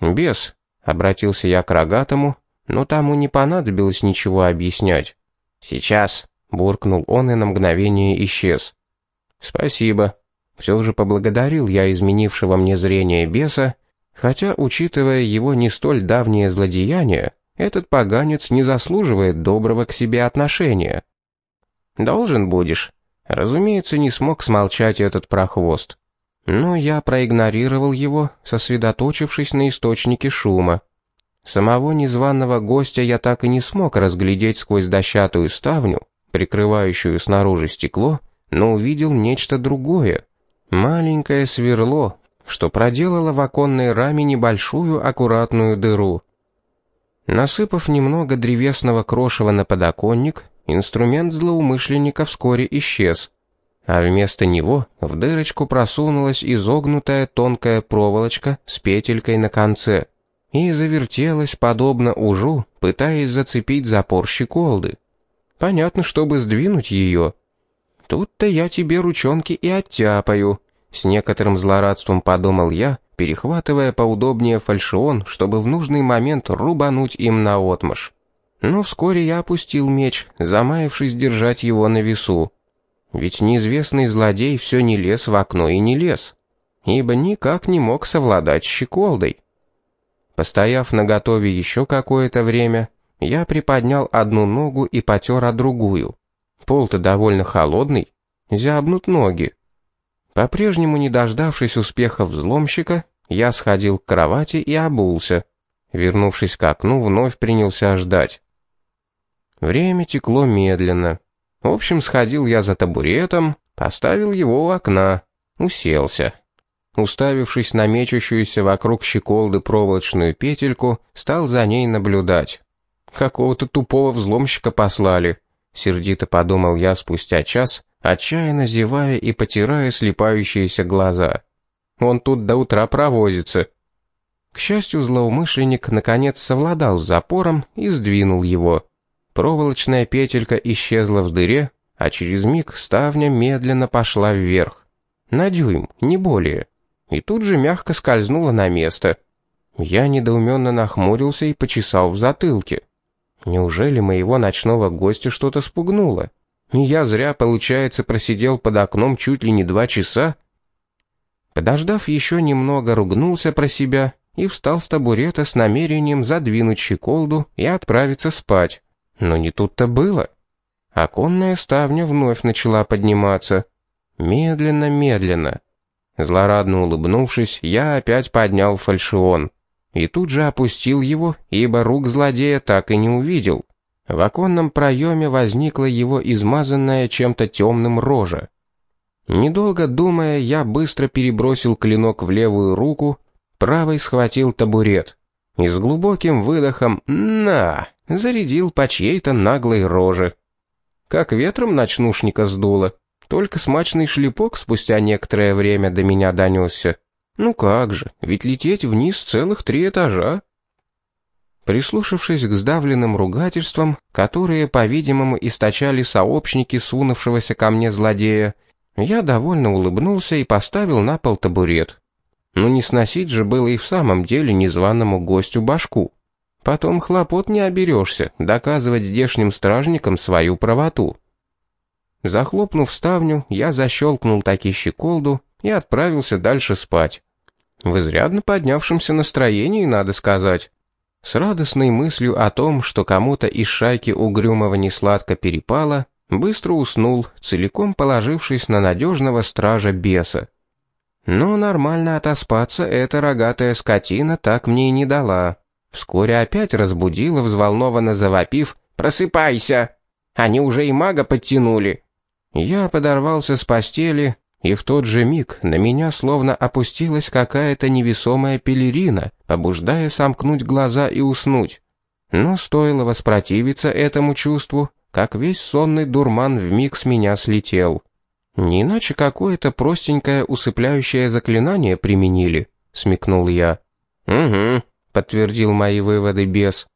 «Бес», — обратился я к рогатому, но тому не понадобилось ничего объяснять. «Сейчас», — буркнул он и на мгновение исчез. «Спасибо». Все же поблагодарил я изменившего мне зрение беса, хотя, учитывая его не столь давнее злодеяние, этот поганец не заслуживает доброго к себе отношения. «Должен будешь». Разумеется, не смог смолчать этот прохвост. Но я проигнорировал его, сосредоточившись на источнике шума. Самого незваного гостя я так и не смог разглядеть сквозь дощатую ставню, прикрывающую снаружи стекло, но увидел нечто другое. Маленькое сверло, что проделало в оконной раме небольшую аккуратную дыру. Насыпав немного древесного крошева на подоконник, инструмент злоумышленника вскоре исчез, а вместо него в дырочку просунулась изогнутая тонкая проволочка с петелькой на конце и завертелась подобно ужу, пытаясь зацепить запор щеколды. Понятно, чтобы сдвинуть ее. Тут-то я тебе ручонки и оттяпаю, с некоторым злорадством подумал я, перехватывая поудобнее фальшион, чтобы в нужный момент рубануть им наотмашь. Но вскоре я опустил меч, замаявшись держать его на весу. Ведь неизвестный злодей все не лез в окно и не лез, ибо никак не мог совладать с щеколдой. Постояв на готове еще какое-то время, я приподнял одну ногу и потер о другую. Пол-то довольно холодный, зябнут ноги. По-прежнему не дождавшись успеха взломщика, я сходил к кровати и обулся. Вернувшись к окну, вновь принялся ждать. Время текло медленно. В общем, сходил я за табуретом, поставил его у окна, уселся. Уставившись на мечущуюся вокруг щеколды проволочную петельку, стал за ней наблюдать. Какого-то тупого взломщика послали, сердито подумал я спустя час, отчаянно зевая и потирая слепающиеся глаза. Он тут до утра провозится. К счастью, злоумышленник наконец совладал с запором и сдвинул его. Проволочная петелька исчезла в дыре, а через миг ставня медленно пошла вверх. На дюйм, не более. И тут же мягко скользнула на место. Я недоуменно нахмурился и почесал в затылке. Неужели моего ночного гостя что-то спугнуло? И я зря, получается, просидел под окном чуть ли не два часа. Подождав еще немного, ругнулся про себя и встал с табурета с намерением задвинуть щеколду и отправиться спать. Но не тут-то было. Оконная ставня вновь начала подниматься. Медленно-медленно. Злорадно улыбнувшись, я опять поднял фальшион. И тут же опустил его, ибо рук злодея так и не увидел. В оконном проеме возникла его измазанная чем-то темным рожа. Недолго думая, я быстро перебросил клинок в левую руку, правой схватил табурет и с глубоким выдохом «на» зарядил по чьей-то наглой роже. Как ветром ночнушника сдуло, только смачный шлепок спустя некоторое время до меня донесся. Ну как же, ведь лететь вниз целых три этажа. Прислушавшись к сдавленным ругательствам, которые, по-видимому, источали сообщники сунувшегося ко мне злодея, я довольно улыбнулся и поставил на пол табурет. Но не сносить же было и в самом деле незваному гостю башку. Потом хлопот не оберешься, доказывать здешним стражникам свою правоту. Захлопнув ставню, я защелкнул таки щеколду и отправился дальше спать. В изрядно поднявшемся настроении, надо сказать. С радостной мыслью о том, что кому-то из шайки угрюмого несладко перепало, быстро уснул, целиком положившись на надежного стража беса. Но нормально отоспаться эта рогатая скотина так мне и не дала. Вскоре опять разбудила, взволнованно завопив «Просыпайся! Они уже и мага подтянули!» Я подорвался с постели, и в тот же миг на меня словно опустилась какая-то невесомая пелерина, побуждая сомкнуть глаза и уснуть. Но стоило воспротивиться этому чувству, как весь сонный дурман вмиг с меня слетел. Не иначе какое-то простенькое усыпляющее заклинание применили, смекнул я. Угу, подтвердил мои выводы бес.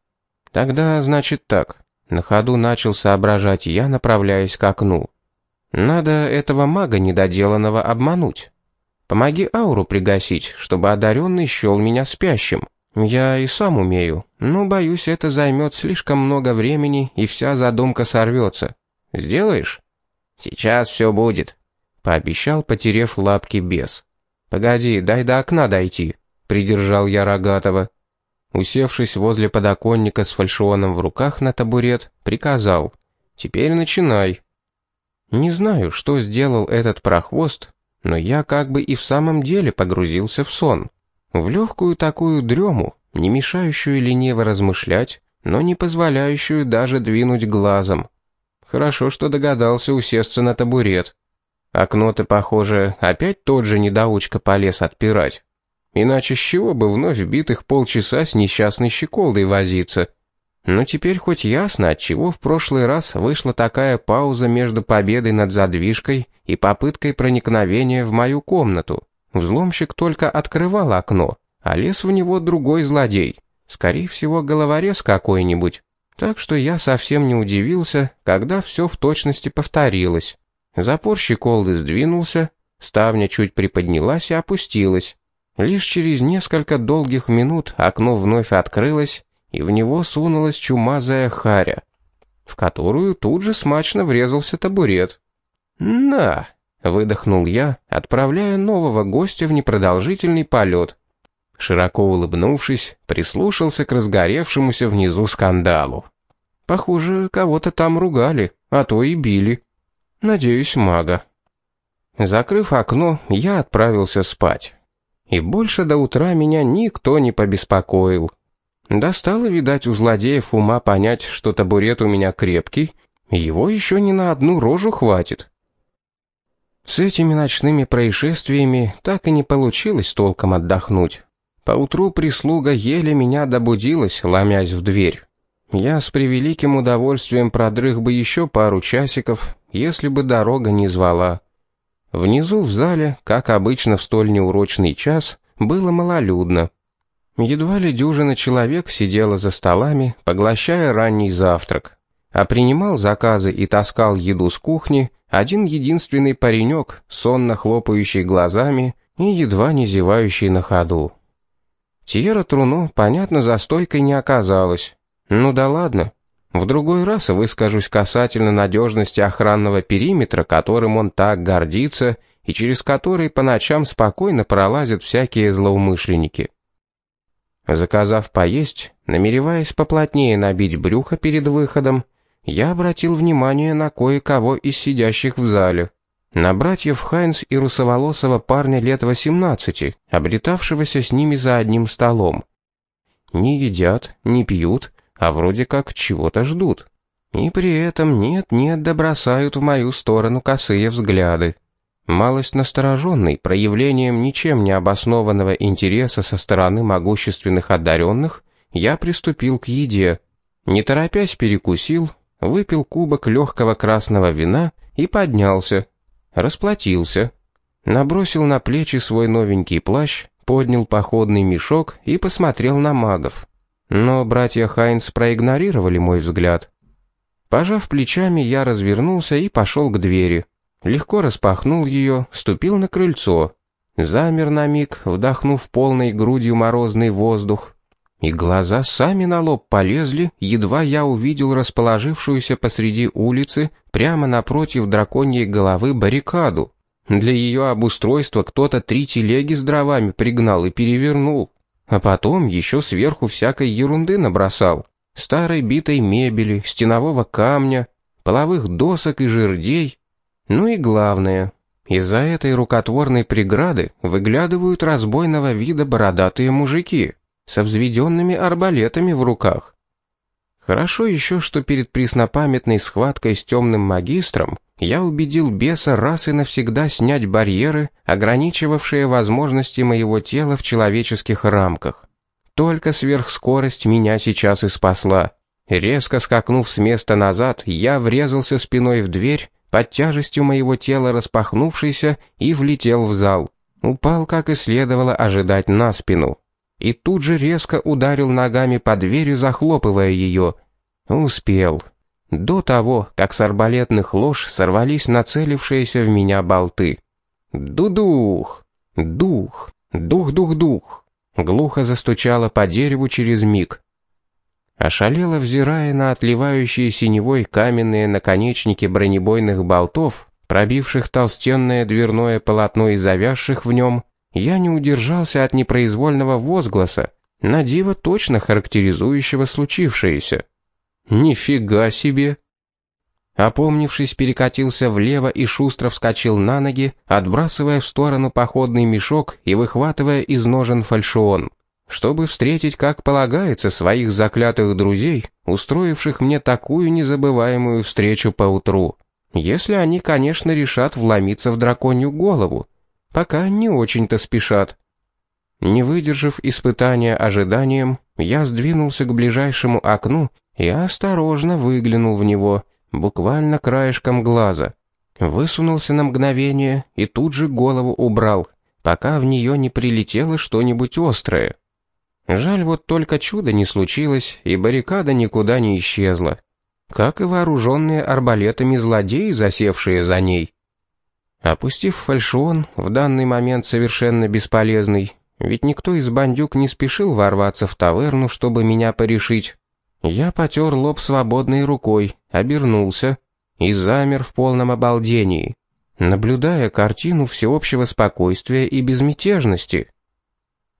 Тогда, значит так. На ходу начал соображать я, направляясь к окну. Надо этого мага недоделанного обмануть. Помоги ауру пригасить, чтобы одаренный счел меня спящим. Я и сам умею, но боюсь, это займет слишком много времени, и вся задумка сорвется. Сделаешь? Сейчас все будет, пообещал, потерев лапки бес. Погоди, дай до окна дойти, придержал я Рогатого. Усевшись возле подоконника с фальшионом в руках на табурет, приказал: "Теперь начинай". Не знаю, что сделал этот прохвост, но я как бы и в самом деле погрузился в сон. В легкую такую дрему, не мешающую лениво размышлять, но не позволяющую даже двинуть глазом. Хорошо, что догадался усесться на табурет. Окно-то, похоже, опять тот же недоучка полез отпирать. Иначе с чего бы вновь битых полчаса с несчастной щеколдой возиться? Но теперь хоть ясно, от чего в прошлый раз вышла такая пауза между победой над задвижкой и попыткой проникновения в мою комнату. Взломщик только открывал окно, а лез в него другой злодей. Скорее всего, головорез какой-нибудь. Так что я совсем не удивился, когда все в точности повторилось. Запор щеколды сдвинулся, ставня чуть приподнялась и опустилась. Лишь через несколько долгих минут окно вновь открылось, и в него сунулась чумазая харя, в которую тут же смачно врезался табурет. «На!» — выдохнул я, отправляя нового гостя в непродолжительный полет. Широко улыбнувшись, прислушался к разгоревшемуся внизу скандалу. Похоже, кого-то там ругали, а то и били. Надеюсь, мага. Закрыв окно, я отправился спать. И больше до утра меня никто не побеспокоил. Достало, видать, у злодеев ума понять, что табурет у меня крепкий, его еще не на одну рожу хватит. С этими ночными происшествиями так и не получилось толком отдохнуть. Поутру прислуга еле меня добудилась, ломясь в дверь. Я с превеликим удовольствием продрых бы еще пару часиков, если бы дорога не звала. Внизу в зале, как обычно в столь неурочный час, было малолюдно. Едва ли дюжина человек сидела за столами, поглощая ранний завтрак. А принимал заказы и таскал еду с кухни один единственный паренек, сонно хлопающий глазами и едва не зевающий на ходу. Тьера Труно, понятно, за стойкой не оказалась. Ну да ладно. В другой раз выскажусь касательно надежности охранного периметра, которым он так гордится и через который по ночам спокойно пролазят всякие злоумышленники. Заказав поесть, намереваясь поплотнее набить брюхо перед выходом, я обратил внимание на кое-кого из сидящих в зале. На братьев Хайнс и русоволосого парня лет 18, обретавшегося с ними за одним столом. Не едят, не пьют, а вроде как чего-то ждут. И при этом нет-нет да бросают в мою сторону косые взгляды. Малость настороженный проявлением ничем не обоснованного интереса со стороны могущественных одаренных, я приступил к еде. Не торопясь перекусил, выпил кубок легкого красного вина и поднялся. Расплатился. Набросил на плечи свой новенький плащ, поднял походный мешок и посмотрел на магов. Но братья Хайнс проигнорировали мой взгляд. Пожав плечами, я развернулся и пошел к двери. Легко распахнул ее, ступил на крыльцо. Замер на миг, вдохнув полной грудью морозный воздух, и глаза сами на лоб полезли, едва я увидел расположившуюся посреди улицы, прямо напротив драконьей головы баррикаду. Для ее обустройства кто-то три телеги с дровами пригнал и перевернул. А потом еще сверху всякой ерунды набросал. Старой битой мебели, стенового камня, половых досок и жердей. Ну и главное, из-за этой рукотворной преграды выглядывают разбойного вида бородатые мужики со взведенными арбалетами в руках. Хорошо еще, что перед преснопамятной схваткой с темным магистром я убедил беса раз и навсегда снять барьеры, ограничивавшие возможности моего тела в человеческих рамках. Только сверхскорость меня сейчас и спасла. Резко скакнув с места назад, я врезался спиной в дверь, под тяжестью моего тела распахнувшейся, и влетел в зал. Упал, как и следовало ожидать, на спину и тут же резко ударил ногами по двери, захлопывая ее. Успел. До того, как с арбалетных лож сорвались нацелившиеся в меня болты. Дудух! Дух! Дух-дух-дух! глухо застучало по дереву через миг. Ошалело взирая на отливающие синевой каменные наконечники бронебойных болтов, пробивших толстенное дверное полотно и завязших в нем, я не удержался от непроизвольного возгласа, на диво точно характеризующего случившееся. «Нифига себе!» Опомнившись, перекатился влево и шустро вскочил на ноги, отбрасывая в сторону походный мешок и выхватывая из ножен фальшион, чтобы встретить, как полагается, своих заклятых друзей, устроивших мне такую незабываемую встречу поутру. Если они, конечно, решат вломиться в драконью голову. Пока не очень-то спешат. Не выдержав испытания ожиданием, я сдвинулся к ближайшему окну и осторожно выглянул в него, буквально краешком глаза. Высунулся на мгновение и тут же голову убрал, пока в нее не прилетело что-нибудь острое. Жаль, вот только чудо не случилось, и баррикада никуда не исчезла. Как и вооруженные арбалетами злодеи, засевшие за ней. Опустив фальшион, в данный момент совершенно бесполезный, ведь никто из бандюк не спешил ворваться в таверну, чтобы меня порешить. Я потер лоб свободной рукой, обернулся и замер в полном обалдении, наблюдая картину всеобщего спокойствия и безмятежности.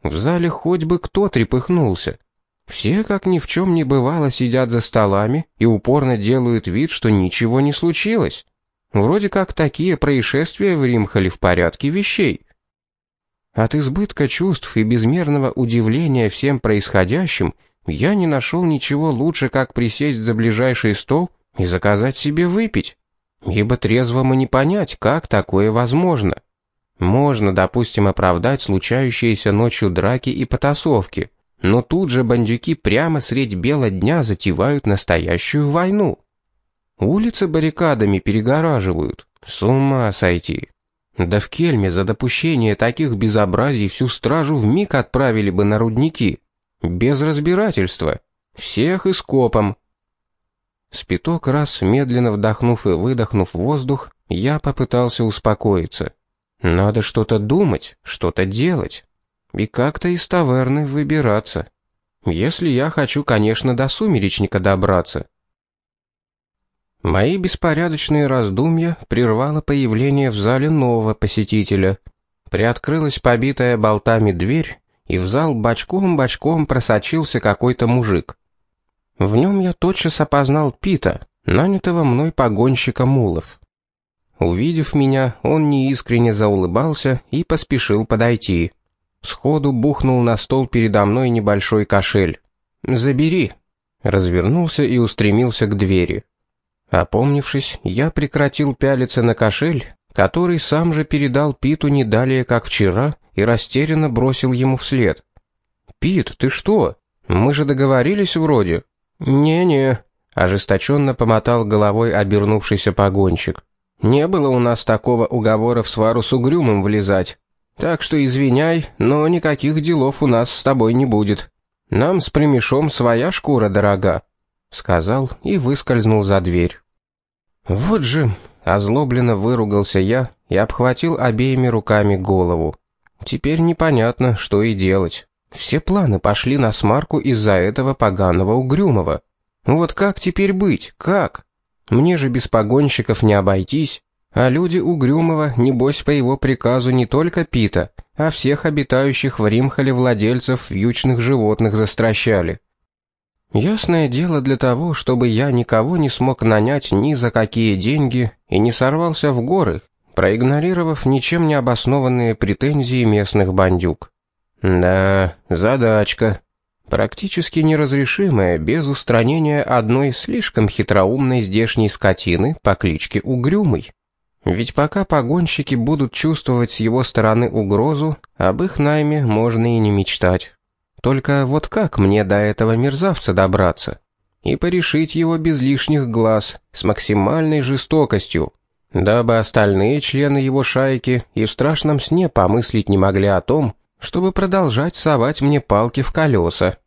В зале хоть бы кто трепыхнулся. Все, как ни в чем не бывало, сидят за столами и упорно делают вид, что ничего не случилось. Вроде как такие происшествия в Римхале в порядке вещей. От избытка чувств и безмерного удивления всем происходящим я не нашел ничего лучше, как присесть за ближайший стол и заказать себе выпить. Ибо трезвому не понять, как такое возможно. Можно, допустим, оправдать случающиеся ночью драки и потасовки, но тут же бандюки прямо средь бела дня затевают настоящую войну. Улицы баррикадами перегораживают. С ума сойти. Да в Кельме за допущение таких безобразий всю стражу в миг отправили бы на рудники. Без разбирательства. Всех и скопом. Спиток раз, медленно вдохнув и выдохнув воздух, я попытался успокоиться. Надо что-то думать, что-то делать. И как-то из таверны выбираться. Если я хочу, конечно, до сумеречника добраться. Мои беспорядочные раздумья прервало появление в зале нового посетителя. Приоткрылась побитая болтами дверь, и в зал бочком-бочком просочился какой-то мужик. В нем я тотчас опознал Пита, нанятого мной погонщика мулов. Увидев меня, он неискренне заулыбался и поспешил подойти. Сходу бухнул на стол передо мной небольшой кошель. «Забери!» Развернулся и устремился к двери. Опомнившись, я прекратил пялиться на кошель, который сам же передал Питу не далее, как вчера, и растерянно бросил ему вслед. «Пит, ты что? Мы же договорились вроде». «Не-не», — ожесточенно помотал головой обернувшийся погонщик. «Не было у нас такого уговора в свару с угрюмым влезать. Так что извиняй, но никаких делов у нас с тобой не будет. Нам с примешом своя шкура дорога» сказал и выскользнул за дверь. Вот же, озлобленно выругался я и обхватил обеими руками голову. Теперь непонятно, что и делать. Все планы пошли на смарку из-за этого поганого угрюмого. Вот как теперь быть? Как? Мне же без погонщиков не обойтись. А люди Угрюмова, небось, по его приказу не только Пита, а всех обитающих в Римхале владельцев вьючных животных застращали. Ясное дело для того, чтобы я никого не смог нанять ни за какие деньги и не сорвался в горы, проигнорировав ничем не обоснованные претензии местных бандюк. Да, задачка. Практически неразрешимая без устранения одной слишком хитроумной здешней скотины по кличке Угрюмый. Ведь пока погонщики будут чувствовать с его стороны угрозу, об их найме можно и не мечтать. Только вот как мне до этого мерзавца добраться? И порешить его без лишних глаз, с максимальной жестокостью, дабы остальные члены его шайки и в страшном сне помыслить не могли о том, чтобы продолжать совать мне палки в колеса.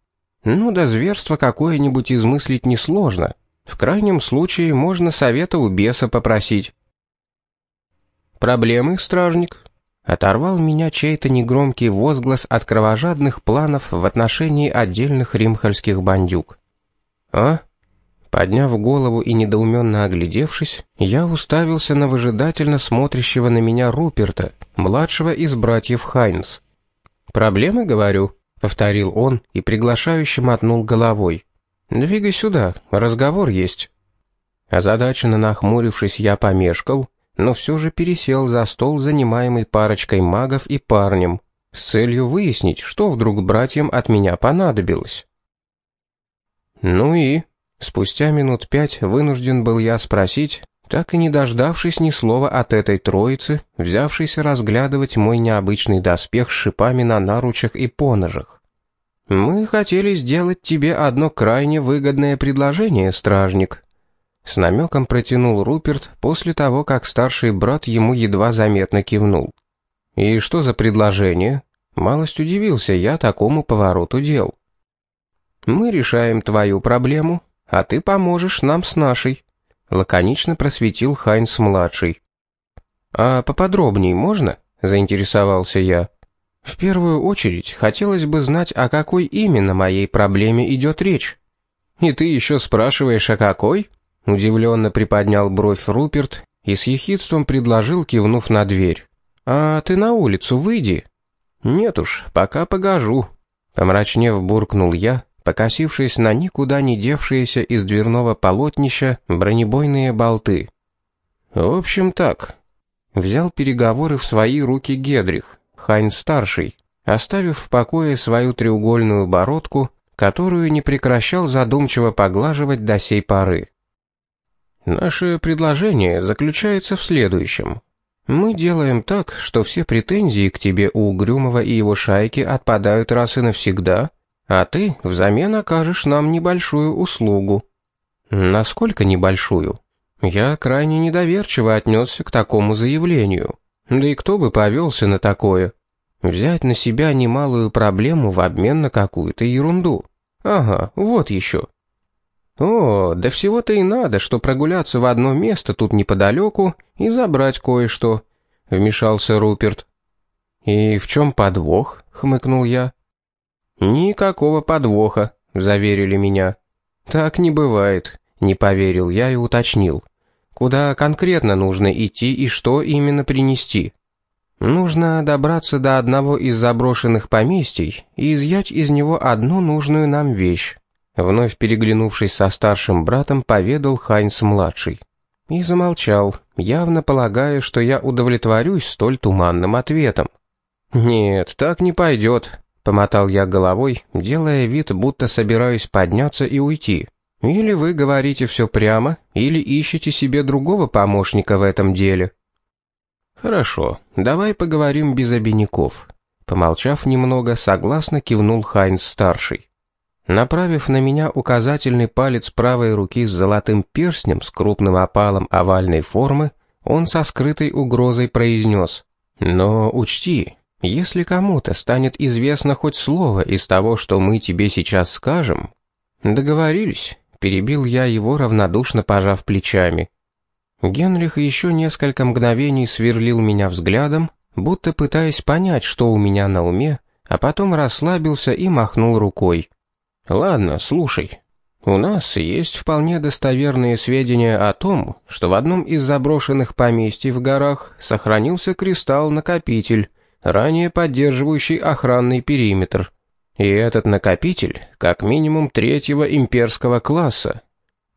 Ну да зверство какое-нибудь измыслить несложно. В крайнем случае можно совета у беса попросить. Проблемы, стражник? Оторвал меня чей-то негромкий возглас от кровожадных планов в отношении отдельных римхальских бандюк. «А?» Подняв голову и недоуменно оглядевшись, я уставился на выжидательно смотрящего на меня Руперта, младшего из братьев Хайнс. «Проблемы, говорю?» — повторил он и приглашающе мотнул головой. «Двигай сюда, разговор есть». Озадаченно нахмурившись, я помешкал, но все же пересел за стол, занимаемый парочкой магов и парнем, с целью выяснить, что вдруг братьям от меня понадобилось. «Ну и?» Спустя минут пять вынужден был я спросить, так и не дождавшись ни слова от этой троицы, взявшейся разглядывать мой необычный доспех с шипами на наручах и поножах. «Мы хотели сделать тебе одно крайне выгодное предложение, стражник», с намеком протянул Руперт после того, как старший брат ему едва заметно кивнул. «И что за предложение?» Малость удивился я такому повороту дел. «Мы решаем твою проблему, а ты поможешь нам с нашей», — лаконично просветил Хайнс-младший. «А поподробнее можно?» — заинтересовался я. «В первую очередь хотелось бы знать, о какой именно моей проблеме идет речь». «И ты еще спрашиваешь, о какой?» Удивленно приподнял бровь Руперт и с ехидством предложил, кивнув на дверь. «А ты на улицу выйди». «Нет уж, пока погожу», — помрачнев буркнул я, покосившись на никуда не девшиеся из дверного полотнища бронебойные болты. «В общем так». Взял переговоры в свои руки Гедрих, Хайн-старший, оставив в покое свою треугольную бородку, которую не прекращал задумчиво поглаживать до сей поры. Наше предложение заключается в следующем. Мы делаем так, что все претензии к тебе у Угрюмова и его шайки отпадают раз и навсегда, а ты взамен окажешь нам небольшую услугу. Насколько небольшую? Я крайне недоверчиво отнесся к такому заявлению. Да и кто бы повелся на такое? Взять на себя немалую проблему в обмен на какую-то ерунду. Ага, вот еще. «О, да всего-то и надо, что прогуляться в одно место тут неподалеку и забрать кое-что», — вмешался Руперт. «И в чем подвох?» — хмыкнул я. «Никакого подвоха», — заверили меня. «Так не бывает», — не поверил я и уточнил. «Куда конкретно нужно идти и что именно принести?» «Нужно добраться до одного из заброшенных поместий и изъять из него одну нужную нам вещь». Вновь переглянувшись со старшим братом, поведал Хайнс-младший. И замолчал, явно полагая, что я удовлетворюсь столь туманным ответом. «Нет, так не пойдет», — помотал я головой, делая вид, будто собираюсь подняться и уйти. «Или вы говорите все прямо, или ищете себе другого помощника в этом деле». «Хорошо, давай поговорим без обиняков». Помолчав немного, согласно кивнул Хайнс-старший. Направив на меня указательный палец правой руки с золотым перстнем с крупным опалом овальной формы, он со скрытой угрозой произнес «Но учти, если кому-то станет известно хоть слово из того, что мы тебе сейчас скажем...» «Договорились», — перебил я его, равнодушно пожав плечами. Генрих еще несколько мгновений сверлил меня взглядом, будто пытаясь понять, что у меня на уме, а потом расслабился и махнул рукой. Ладно, слушай. У нас есть вполне достоверные сведения о том, что в одном из заброшенных поместий в горах сохранился кристалл-накопитель, ранее поддерживающий охранный периметр. И этот накопитель как минимум третьего имперского класса.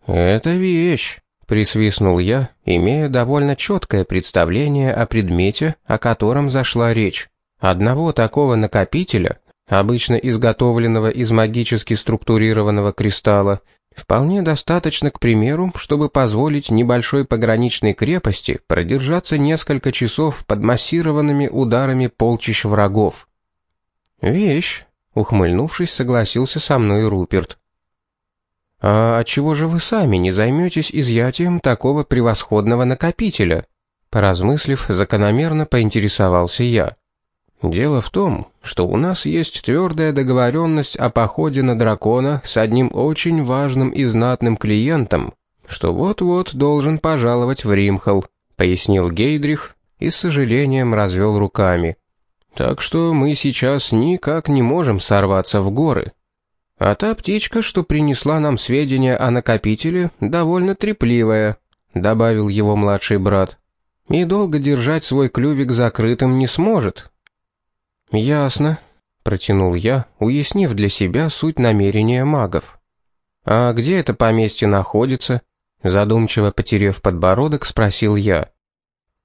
Это вещь, присвистнул я, имея довольно четкое представление о предмете, о котором зашла речь. Одного такого накопителя обычно изготовленного из магически структурированного кристалла, вполне достаточно, к примеру, чтобы позволить небольшой пограничной крепости продержаться несколько часов под массированными ударами полчищ врагов. «Вещь», — ухмыльнувшись, согласился со мной Руперт. «А чего же вы сами не займетесь изъятием такого превосходного накопителя?» Поразмыслив, закономерно поинтересовался я. Дело в том, что у нас есть твердая договоренность о походе на дракона с одним очень важным и знатным клиентом, что вот-вот должен пожаловать в Римхал, пояснил Гейдрих, и с сожалением развел руками. «Так что мы сейчас никак не можем сорваться в горы. А та птичка, что принесла нам сведения о накопителе, довольно трепливая», — добавил его младший брат. «И долго держать свой клювик закрытым не сможет». «Ясно», — протянул я, уяснив для себя суть намерения магов. «А где это поместье находится?» Задумчиво потерев подбородок, спросил я.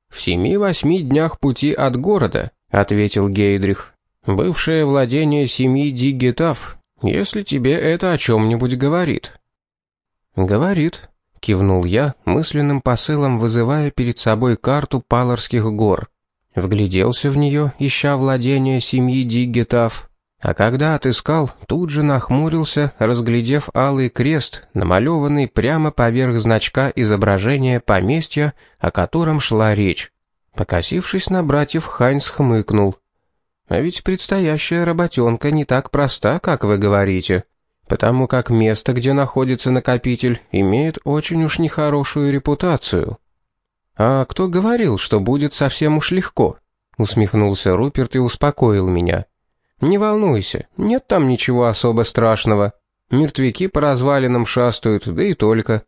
«В семи-восьми днях пути от города», — ответил Гейдрих. «Бывшее владение семьи Дигитав, если тебе это о чем-нибудь говорит». «Говорит», — кивнул я, мысленным посылом вызывая перед собой карту Паларских гор. Вгляделся в нее, ища владение семьи Дигитав. А когда отыскал, тут же нахмурился, разглядев алый крест, намалеванный прямо поверх значка изображения поместья, о котором шла речь. Покосившись на братьев, Хайнс хмыкнул. «А ведь предстоящая работенка не так проста, как вы говорите, потому как место, где находится накопитель, имеет очень уж нехорошую репутацию». «А кто говорил, что будет совсем уж легко?» усмехнулся Руперт и успокоил меня. «Не волнуйся, нет там ничего особо страшного. Мертвяки по развалинам шастают, да и только».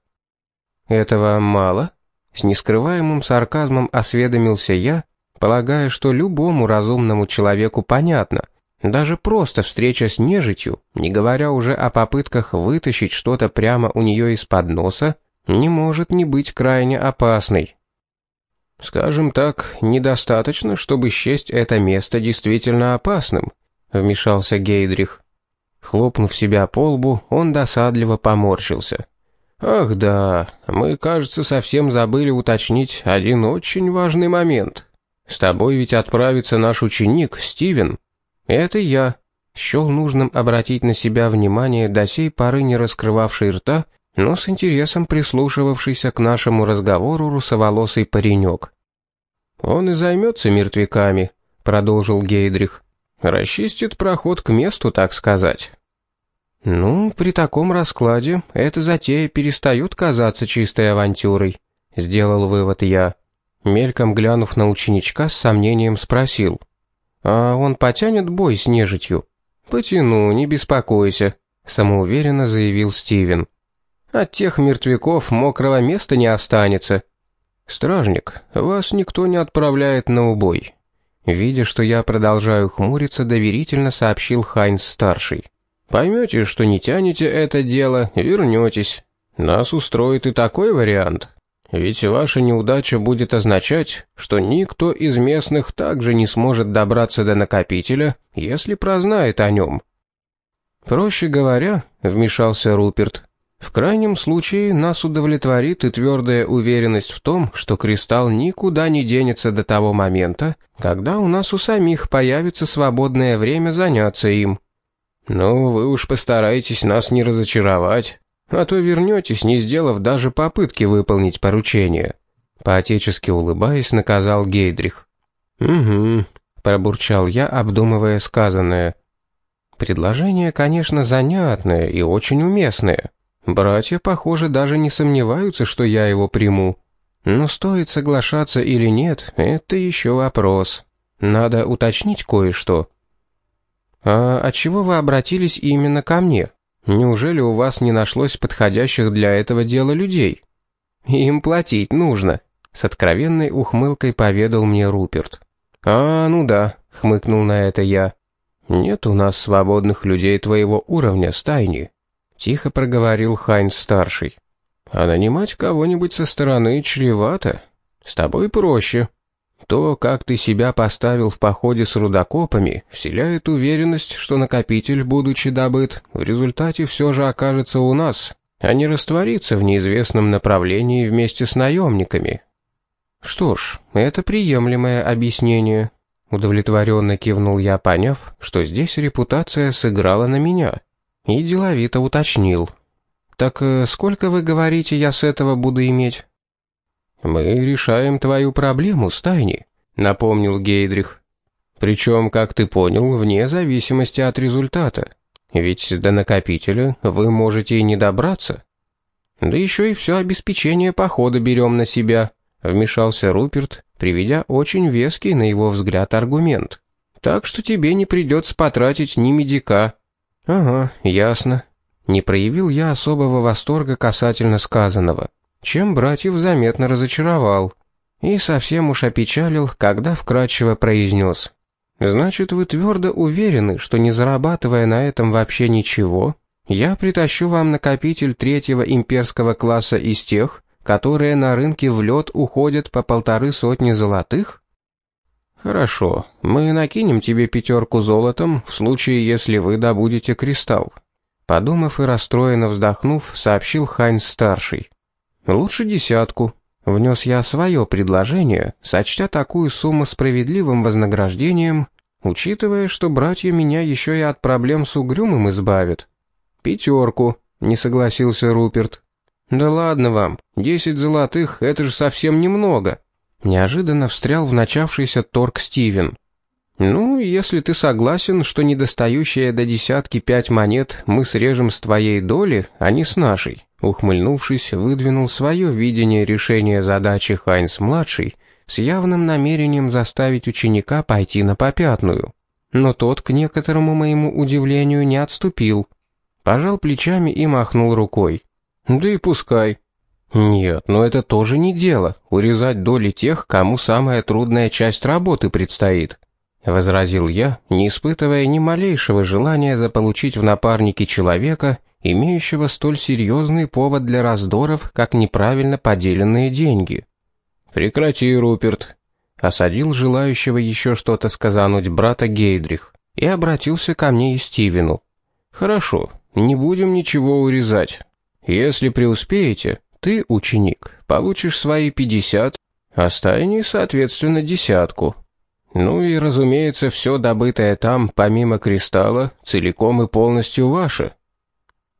«Этого мало?» С нескрываемым сарказмом осведомился я, полагая, что любому разумному человеку понятно. Даже просто встреча с нежитью, не говоря уже о попытках вытащить что-то прямо у нее из-под носа, не может не быть крайне опасной. Скажем так, недостаточно, чтобы счесть это место действительно опасным, вмешался Гейдрих. Хлопнув себя по лбу, он досадливо поморщился. «Ах да, мы, кажется, совсем забыли уточнить один очень важный момент. С тобой ведь отправится наш ученик, Стивен. Это я». Счел нужным обратить на себя внимание до сей поры не раскрывавший рта, но с интересом прислушивавшийся к нашему разговору русоволосый паренек. «Он и займется мертвяками», — продолжил Гейдрих. Расчистит проход к месту, так сказать. Ну, при таком раскладе эта затея перестает казаться чистой авантюрой, сделал вывод я. Мельком глянув на ученичка, с сомнением спросил. «А он потянет бой с нежитью?» «Потяну, не беспокойся», — самоуверенно заявил Стивен. «От тех мертвяков мокрого места не останется. Стражник, вас никто не отправляет на убой. Видя, что я продолжаю хмуриться, доверительно сообщил Хайнс-старший. «Поймете, что не тянете это дело, вернетесь. Нас устроит и такой вариант. Ведь ваша неудача будет означать, что никто из местных также не сможет добраться до накопителя, если прознает о нем». «Проще говоря», — вмешался Руперт, в крайнем случае нас удовлетворит и твердая уверенность в том, что кристалл никуда не денется до того момента, когда у нас у самих появится свободное время заняться им. Ну, вы уж постарайтесь нас не разочаровать, а то вернетесь, не сделав даже попытки выполнить поручение. Поотечески улыбаясь, наказал Гейдрих. «Угу», — пробурчал я, обдумывая сказанное. «Предложение, конечно, занятное и очень уместное». Братья, похоже, даже не сомневаются, что я его приму. Но стоит соглашаться или нет, это еще вопрос. Надо уточнить кое-что. А от чего вы обратились именно ко мне? Неужели у вас не нашлось подходящих для этого дела людей? Им платить нужно, с откровенной ухмылкой поведал мне Руперт. А, ну да, хмыкнул на это я. Нет у нас свободных людей твоего уровня, стайни. Тихо проговорил Хайнс-старший. «А нанимать кого-нибудь со стороны чревато. С тобой проще. То, как ты себя поставил в походе с рудокопами, вселяет уверенность, что накопитель, будучи добыт, в результате все же окажется у нас, а не растворится в неизвестном направлении вместе с наемниками». «Что ж, это приемлемое объяснение», — удовлетворенно кивнул я, поняв, что здесь репутация сыграла на меня и деловито уточнил. «Так э, сколько, вы говорите, я с этого буду иметь?» «Мы решаем твою проблему, Стайни», — напомнил Гейдрих. «Причем, как ты понял, вне зависимости от результата. Ведь до накопителя вы можете и не добраться». «Да еще и все обеспечение похода берем на себя», — вмешался Руперт, приведя очень веский, на его взгляд, аргумент. «Так что тебе не придется потратить ни медика». «Ага, ясно». Не проявил я особого восторга касательно сказанного, чем братьев заметно разочаровал. И совсем уж опечалил, когда вкратчиво произнес. «Значит, вы твердо уверены, что не зарабатывая на этом вообще ничего, я притащу вам накопитель третьего имперского класса из тех, которые на рынке в лед уходят по полторы сотни золотых? Хорошо, мы накинем тебе пятерку золотом в случае, если вы добудете кристалл. Подумав и расстроенно вздохнув, сообщил Хайнс-старший. Лучше десятку. Внес я свое предложение, сочтя такую сумму справедливым вознаграждением, учитывая, что братья меня еще и от проблем с угрюмым избавят. «Пятерку», — не согласился Руперт. «Да ладно вам, десять золотых — это же совсем немного». Неожиданно встрял в начавшийся торг Стивен. «Ну, если ты согласен, что недостающие до десятки пять монет мы срежем с твоей доли, а не с нашей», ухмыльнувшись, выдвинул свое видение решения задачи Хайнс-младший с явным намерением заставить ученика пойти на попятную. Но тот, к некоторому моему удивлению, не отступил — Пожал плечами и махнул рукой. Да и пускай. Нет, но это тоже не дело, урезать доли тех, кому самая трудная часть работы предстоит. Возразил я, не испытывая ни малейшего желания заполучить в напарнике человека, имеющего столь серьезный повод для раздоров, как неправильно поделенные деньги. «Прекрати, Руперт», — осадил желающего еще что-то сказануть брата Гейдрих и обратился ко мне и Стивену. «Хорошо, не будем ничего урезать. Если преуспеете, ты, ученик, получишь свои 50, а стайни, соответственно, десятку. Ну и, разумеется, все добытое там, помимо кристалла, целиком и полностью ваше.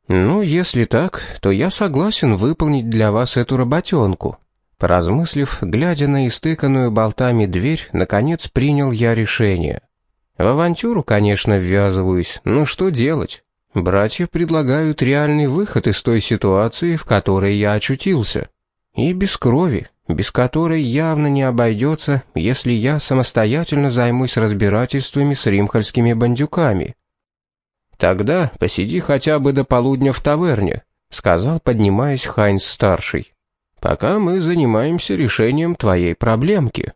Ну, если так, то я согласен выполнить для вас эту работенку. Поразмыслив, глядя на истыканную болтами дверь, наконец принял я решение. В авантюру, конечно, ввязываюсь, но что делать? Братья предлагают реальный выход из той ситуации, в которой я очутился. И без крови, без которой явно не обойдется, если я самостоятельно займусь разбирательствами с римхальскими бандюками. «Тогда посиди хотя бы до полудня в таверне», — сказал, поднимаясь Хайнс-старший. «Пока мы занимаемся решением твоей проблемки».